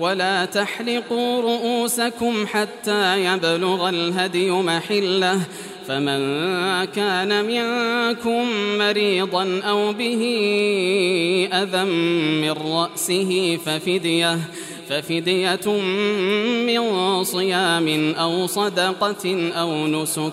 ولا تحلقوا رؤوسكم حتى يبلغ الهدي محله فمن كان منكم مريضا أو به أذى من رأسه ففديه ففدية من صيام أو صدقة أو نسك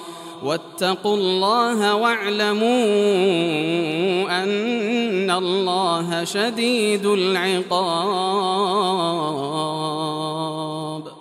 واتقوا الله واعلموا أن الله شديد العقاب.